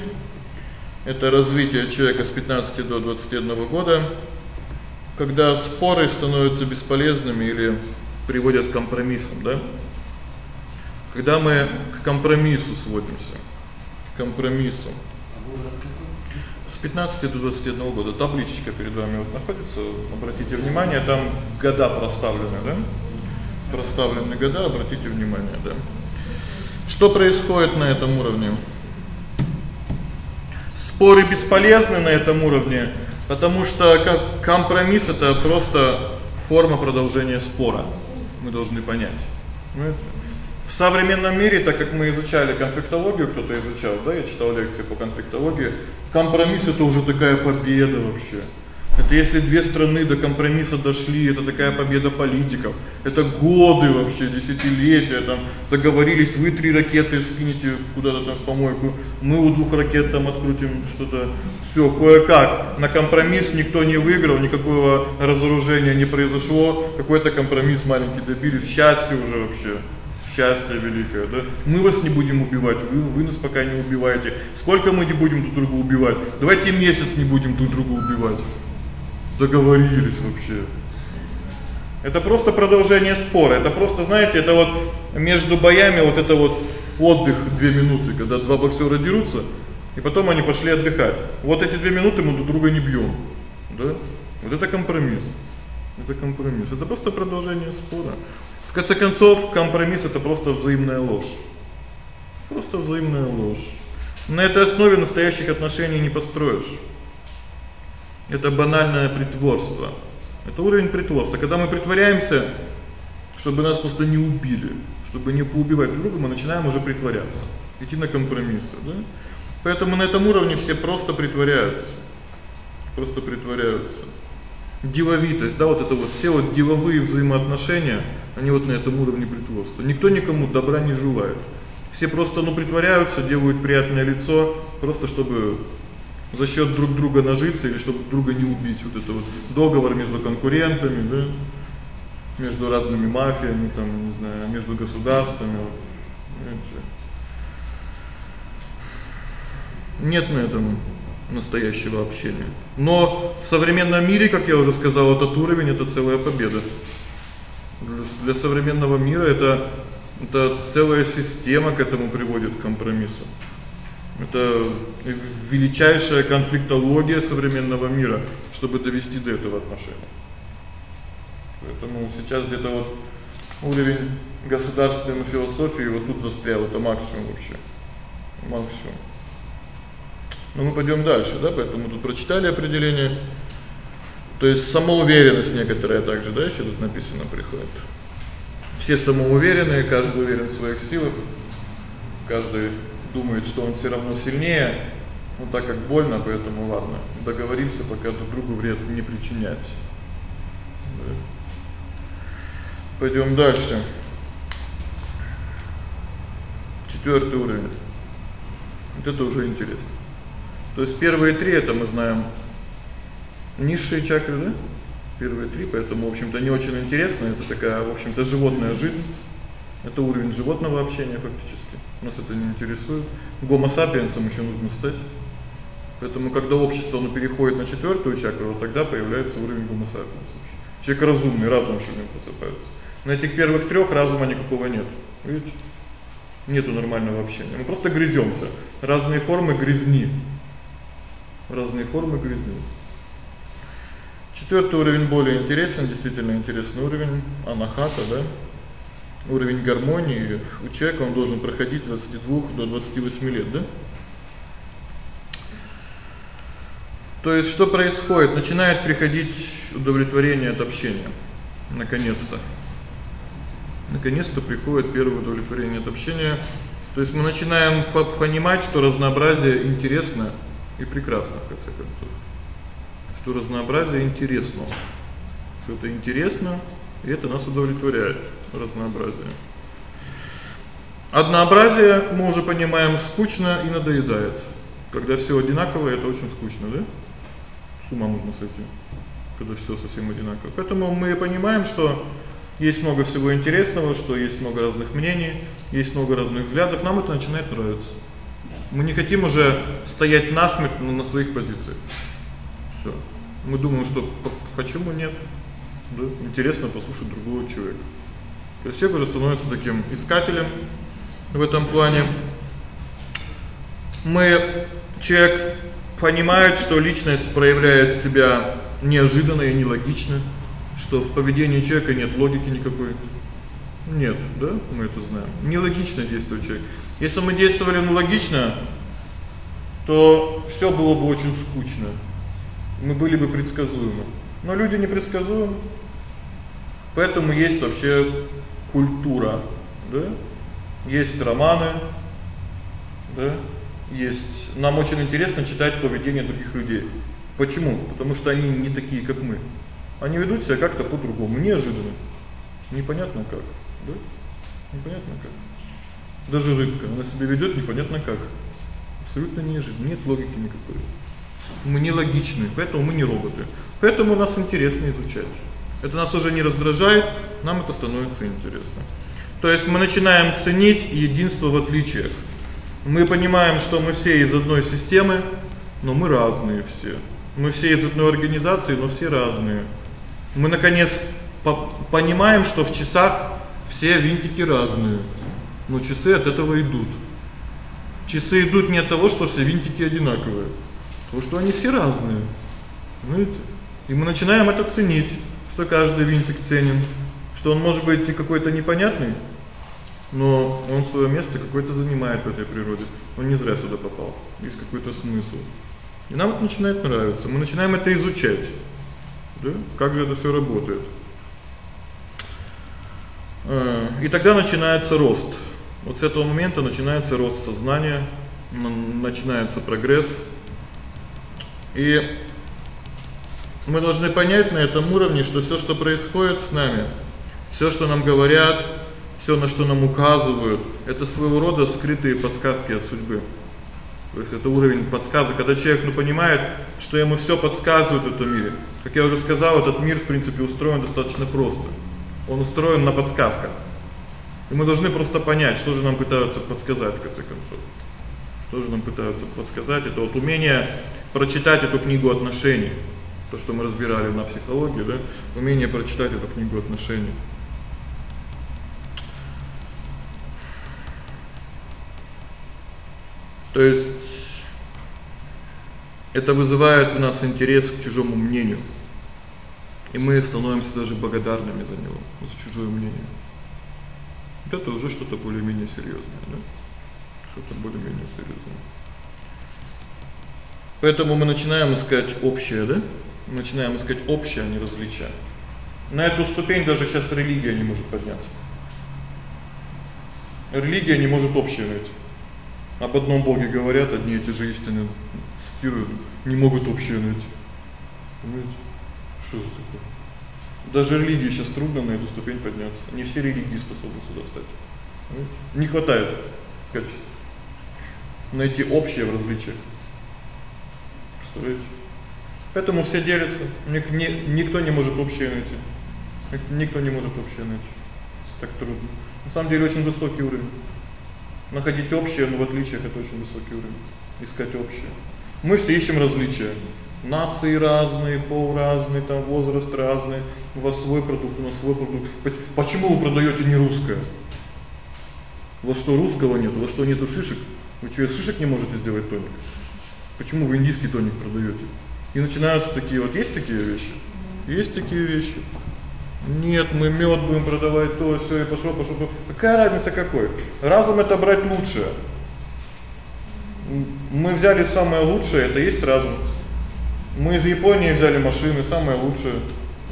это развитие человека с 15 до 21 года, когда споры становятся бесполезными или приводят к компромиссам, да? Когда мы к компромиссу сводимся, к компромиссу. С 15 до 21 года табличка перед вами вот находится. Обратите внимание, там года проставлены, да? Проставлены года, обратите внимание, да? Что происходит на этом уровне? Споры бесполезны на этом уровне, потому что как компромисс это просто форма продолжения спора. Мы должны понять. Понимаете? В современном мире, так как мы изучали конфликтологию, кто-то изучал, да, я читал лекции по конфликтологии, компромисс это уже такая победа вообще. Это если две страны до компромисса дошли, это такая победа политиков. Это годы вообще, десятилетия там договорились, вы три ракеты скинете куда-то там в помойку, мы у двух ракет там открутим что-то. Всё, кое-как. На компромисс никто не выиграл, никакого разоружения не произошло. Какой-то компромисс маленький добились, счастье уже вообще счастье великое, да? Мы вас не будем убивать, вы вы нас пока не убиваете. Сколько мы не будем друг друга убивать? Давайте месяц не будем друг друга убивать договорились вообще. Это просто продолжение спора. Это просто, знаете, это вот между боями вот это вот отдых 2 минуты, когда два боксера дерутся, и потом они пошли отдыхать. Вот эти 2 минуты мы друг друга не бьём. Да? Вот это компромисс. Это компромисс. Это просто продолжение спора. Конце концов, компромисс это просто взаимная ложь. Просто взаимная ложь. На этой основе настоящих отношений не построишь. Это банальное притворство. Это уровень притворства. Когда мы притворяемся, чтобы нас просто не убили, чтобы не поубивать друг друга, мы начинаем уже притворяться, идти на компромиссы, да? Поэтому на этом уровне все просто притворяются. Просто притворяются. Деловитость, да, вот это вот все вот деловые взаимоотношения, они вот на этом уровне притворства. Никто никому добра не желает. Все просто ну притворяются, делают приятное лицо, просто чтобы за счёт друг друга нажиться или чтобы друга не убить. Вот это вот договор между конкурентами, да? Между разными мафиями, там, не знаю, между государствами, вот. Нет на этом настоящего общения. Но в современном мире, как я уже сказал, этот уровень это целая победа. Для современного мира это это целая система к этому приводит к компромиссу. Это величайшая конфликтология современного мира, чтобы довести до этого отношения. Поэтому сейчас где-то вот уровень государственной философии вот тут застрял, это максимум вообще. Максимум. Но мы пойдём дальше, да? Поэтому тут прочитали определение. То есть самоуверенность некоторая также, да, ещё тут написано приходит. Все самоуверенные, каждый уверен в своих силах. Каждый думает, что он всё равно сильнее. Ну так как больно, поэтому ладно. Договоримся пока друг другу вред не причинять. Да. Пойдём дальше. Четвёртый уровень. Вот это уже интересно. То есть первые три это мы знаем низшие чакры, да? Первые три, поэтому, в общем-то, не очень интересно, это такая, в общем-то, животная жизнь. Это уровень животного общения фактически. Нас это не интересует. Гомо сапиенсом ещё нужно стать. Поэтому когда общество оно переходит на четвёртую чакру, вот тогда появляется уровень sapiens вообще. Человек разумный, разум в нём просыпается. На этих первых трёх разума никакого нет. Видите? Нету нормального общения. Мы просто грызёмся. Разные формы грызни. Разные формы грызни. Четвёртый уровень более интересен, действительно интересный уровень анахата, да? Уровень гармонии у человека он должен проходить с 22 до 28 лет, да? То есть что происходит? Начинает приходить удовлетворение от общения. Наконец-то. Наконец-то приходит первое удовлетворение от общения. То есть мы начинаем понимать, что разнообразие интересно и прекрасно в конце концов. Что разнообразие интересно. Что это интересно, и это нас удовлетворяет разнообразие. Однообразие, мы уже понимаем, скучно и надоедает. Когда всё одинаковое это очень скучно, да? С ума можно сойти. Когда всё совсем одинаково. Поэтому мы понимаем, что есть много всего интересного, что есть много разных мнений, есть много разных взглядов, нам это начинает нравиться. Мы не хотим уже стоять насмерть на своих позициях. Всё. Мы думаем, что почему нет? Да, интересно послушать другого человека. То есть человек уже становится таким искателем в этом плане. Мы человек понимает, что личность проявляет себя неожиданно и нелогично, что в поведении человека нет логики никакой. Нет, да? Мы это знаем. Нелогично действует человек. Если мы действовали ну логично, то всё было бы очень скучно. Мы были бы предсказуемы. Но люди непредсказуемы. Поэтому есть вообще культура, да? Есть романы, да? Есть нам очень интересно читать поведение других людей. Почему? Потому что они не такие, как мы. Они ведут себя как-то по-другому, неожиданно. Непонятно как, да? Непонятно как. Даже рыбка, она себя ведёт непонятно как. Абсолютно неожиданно, нет логики никакой. Мы не логичны, поэтому мы не роботы. Поэтому нас интересно изучать. Это нас уже не раздражает, нам это становится интересно. То есть мы начинаем ценить единство в отличиях. Мы понимаем, что мы все из одной системы, но мы разные все. Мы все из одной организации, но все разные. Мы наконец понимаем, что в часах все винтики разные. Но часы от этого идут. Часы идут не от того, что все винтики одинаковые, потому что они все разные. Понимаете? И мы начинаем это ценить что каждый винтик ценен, что он может быть и какой-то непонятный, но он своё место какое-то занимает в этой природе. Он не зря сюда попал. Есть какой-то смысл. И нам это начинает нравиться. Мы начинаем это изучать. Да? Как же это всё работает? Э, и тогда начинается рост. Вот с этого момента начинается рост сознания, начинается прогресс. И мы должны понять на этом уровне, что всё, что происходит с нами, всё, что нам говорят, всё, на что нам указывают это своего рода скрытые подсказки от судьбы. То есть это уровень подсказок, когда человек ну понимает, что ему всё подсказывают в этом мире. Как я уже сказал, этот мир, в принципе, устроен достаточно просто. Он устроен на подсказках. И мы должны просто понять, что же нам пытаются подсказать в конце концов. Что же нам пытаются подсказать? Это вот умение прочитать эту книгу отношений то, что мы разбирали на психологии, да, умение прочитать эту книгу отношений. То есть это вызывает в нас интерес к чужому мнению. И мы становимся даже благодарными за него, за чужое мнение. Это уже что-то более-менее серьёзное, да? Что-то более-менее серьёзное. Поэтому мы начинаем искать общее, да? начинаем искать общее, а не различия. На эту ступень даже сейчас религия не может подняться. Религия не может общее найти. Об одном Боге говорят, одни и те же истины цитируют, не могут общее найти. Понимаете? Что за такое? Даже религии сейчас трудно на эту ступень подняться. Не все религии способны сюда встать. Не хватает качеств. Найти общее в различиях. Представляете? Поэтому все делятся. Никто не может общее найти. Никто не может общее найти. Так трудно. На самом деле очень высокий уровень. Находить общее, но в отличиях это очень высокий уровень. Искать общее. Мы все ищем различия. Нации разные, пол разный, там возраст разный, у вас свой продукт, у нас свой продукт. Почему вы продаёте не русское? Вот что русского нет, вот что нету шишек. Вы что, шишек не можете сделать тоник? Почему вы индийский тоник продаёте? И начинаются такие вот есть такие вещи. Есть такие вещи. Нет, мы мёд будем продавать, то всё и пошло, пошло. Какая разница какой? Разум это брать лучшее. Мы взяли самое лучшее, это есть разум. Мы из Японии взяли машины самые лучшие,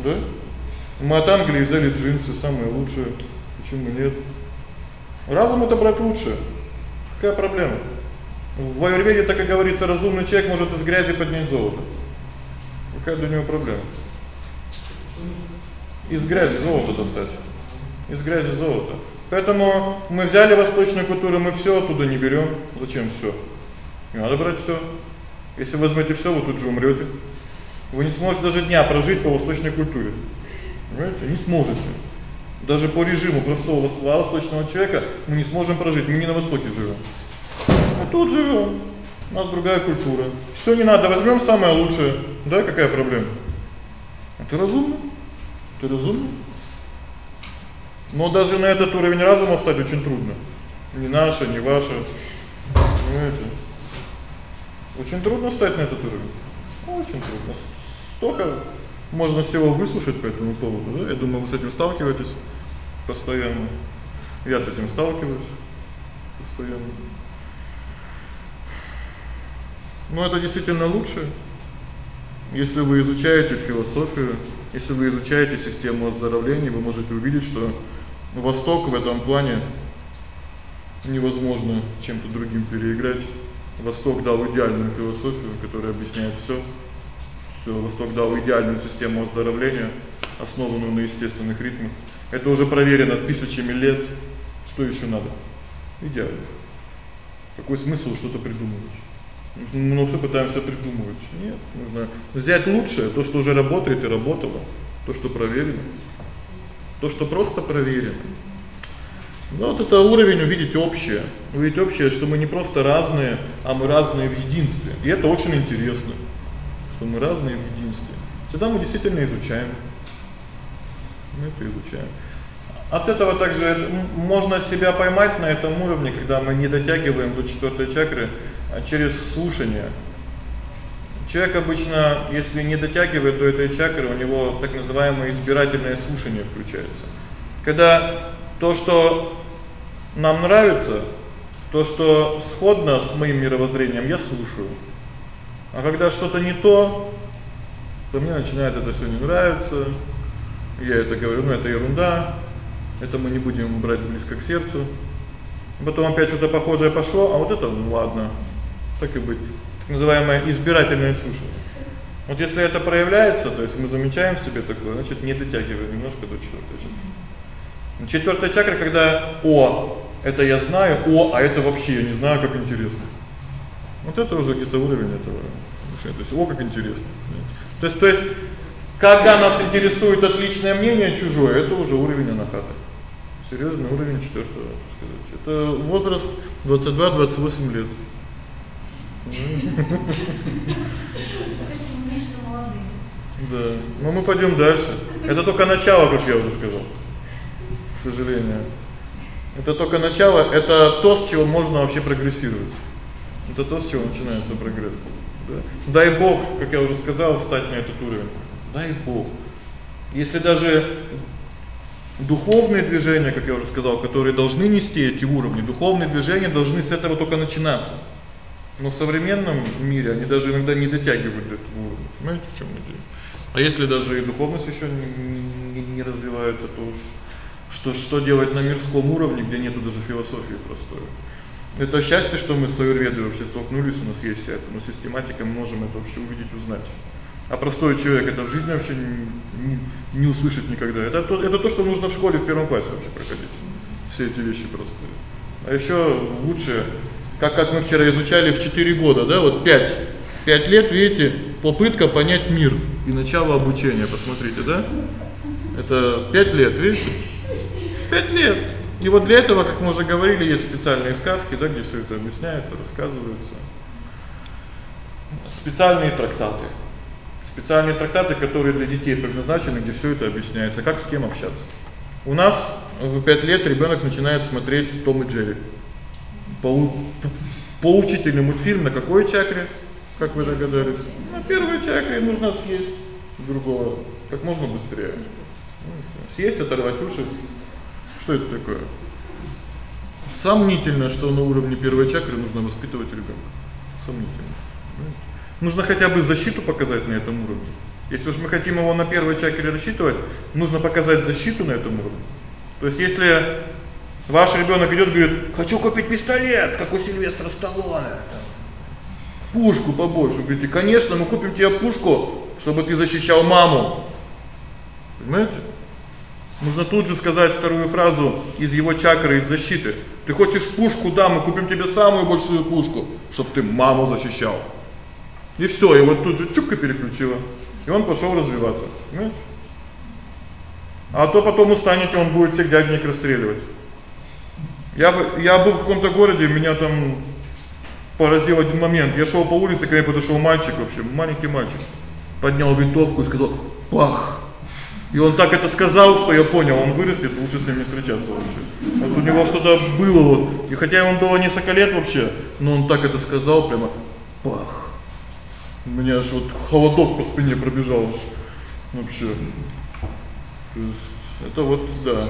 да? Мы от Англии взяли джинсы самые лучшие. Почему нет? Разум это брать лучшее. Какая проблема? В аюрведе так и говорится, разумный человек может из грязи поднять золото. Какая для него проблема? Из грязи золото достать. Из грязи золото. Поэтому мы взяли восточную культуру, мы всё оттуда не берём. Зачем всё? Не надо брать всё. Если возьмете всё, вы тут же умрёте. Вы не сможете даже дня прожить по восточной культуре. Понимаете? Не сможете. Даже по режиму простого восточного человека мы не сможем прожить, мы не на востоке живём. Мы тут живём. У нас другая культура. Всё не надо, возьмём самое лучшее. Да, какая проблема? Это разумно. Ты разумный? Но даже на этот уровень разума встать очень трудно. Не наше, не ваше. Понимаете? Очень трудно встать на этот уровень. Очень трудно. Столько можно всего выслушать по этому поводу, да? Я думаю, вы с этим сталкиваетесь постоянно. Я с этим сталкиваюсь постоянно. Но это действительно лучше. Если вы изучаете философию, если вы изучаете систему оздоровления, вы можете увидеть, что Восток в этом плане невозможно чем-то другим переиграть. Восток дал идеальную философию, которая объясняет всё. Всё, Восток дал идеальную систему оздоровления, основанную на естественных ритмах. Это уже проверено тысячами лет. Что ещё надо? Идеально. Какой смысл что-то придумывать? Мы всё пытаемся придумывать. Нет, нужно взять лучшее, то, что уже работает и работало, то, что проверено. То, что просто проверено. Ну вот это уровень увидеть общее. Увидеть общее, что мы не просто разные, а мы разные в единстве. И это очень интересно, что мы разные в единстве. Тогда мы действительно изучаем. Мы это изучаем. От этого также можно себя поймать на этом уровне, когда мы не дотягиваем до четвёртой чакры а через слушание. Человек обычно, если не дотягивает до этой чакры, у него так называемое избирательное слушание включается. Когда то, что нам нравится, то, что сходно с моим мировоззрением, я слушаю. А когда что-то не то, то мне начинает это всё не нравиться. Я это говорю, ну это ерунда. Это мы не будем брать близко к сердцу. Потом опять что-то похожее пошло, а вот это ну ладно. Так и быть. Так называемое избирательное слушание. Вот если это проявляется, то есть мы замечаем в себе такое, значит, не дотягиваем немножко до четвёртой чакры. Четвёртая чакра, когда о, это я знаю, о, а это вообще я не знаю, как интересно. Вот это уже где-то уровень этого. То есть о, как интересно. То есть то есть когда нас интересует отличное мнение чужое, это уже уровень анахаты. Серьёзный уровень четвёртого, так сказать. Это возраст 22-28 лет. Да. Но мы пойдём дальше. Это только начало, как я уже сказал. К сожалению. Это только начало, это то, с чего можно вообще прогрессировать. Это то, с чего начинается прогресс. Да. Дай Бог, как я уже сказал, встать на этот уровень. Дай Бог. Если даже духовные движения, как я уже сказал, которые должны нести эти уровни, духовные движения должны с этого только начинаться. Но в современном мире они даже иногда не дотягивают до этого уровня. Понимаете, в чём дело? А если даже и духовность ещё не, не, не развивается, то уж что что делать на мирском уровне, где нету даже философии простой. Это счастье, что мы с аюрведой вообще столкнулись, у нас есть вся эта, но систематика мы можем это вообще увидеть, узнать. А простой человек это в жизни вообще не, не, не услышит никогда. Это то это то, что нужно в школе в первом классе вообще проходить. Все эти вещи простые. А ещё лучше, как как мы вчера изучали в 4 года, да, вот 5. 5 лет, видите, попытка понять мир и начало обучения, посмотрите, да? Это 5 лет, видите? 5 лет. И вот для этого, как мы уже говорили, есть специальные сказки, да, где всё это объясняется, рассказывается. специальные трактаты. Специальные трактаты, которые для детей предназначены, где всё это объясняется, как с кем общаться. У нас в 5 лет ребёнок начинает смотреть Том и Джерри. По поучительный мультфильм на какой чакре? Как вы догадались? На первой чакре нужно съесть другого как можно быстрее. Съесть, оторвать уши. Что это такое? Сомнительно, что на уровне первой чакры нужно воспитывать ребёнка. Сомнительно. Нужно хотя бы защиту показать на этом уровне. Если уж мы хотим его на первой чакре рассчитывать, нужно показать защиту на этом уровне. То есть если ваш ребёнок идёт, говорит: "Хочу купить пистолет, как у Сильвестра Сталлоне". Пушку побольше. Вы говорите: "Конечно, мы купим тебе пушку, чтобы ты защищал маму". Понимаете? Нужно тут же сказать вторую фразу из его чакры из защиты. Ты хочешь пушку, да, мы купим тебе самую большую пушку, чтобы ты маму защищал. И всё, и вот тут же чук и переключила. И он пошёл развиваться. Понимаете? А то потом устанете, он будет всех дяденек расстреливать. Я я был в каком-то городе, меня там поразил один момент. Я шёл по улице, ко мне подошёл мальчик вообще, маленький мальчик. Поднял винтовку и сказал: "Пах". И он так это сказал, что я понял, он вырастет, лучше с ним не встречаться вообще. Вот у него что-то было вот. И хотя ему было несколько лет вообще, но он так это сказал прямо пах. У меня аж вот холодок по спине пробежал аж. Вообще. Это вот, да.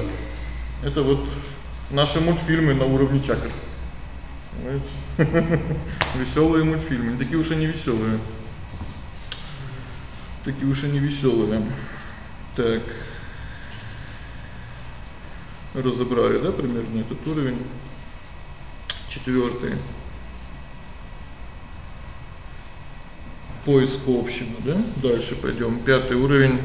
Это вот наши мультфильмы на уровне чакр. Понимаете? *laughs* Весёлые мультфильмы, такие уж они весёлые. Такие уж они весёлые. Так. Разобрали, да, примерно этот уровень. Четвёртый. Поиск общего, да? Дальше пойдём. Пятый уровень